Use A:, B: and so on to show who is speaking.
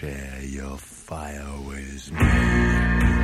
A: share your fire with me.